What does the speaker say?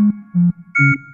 うん。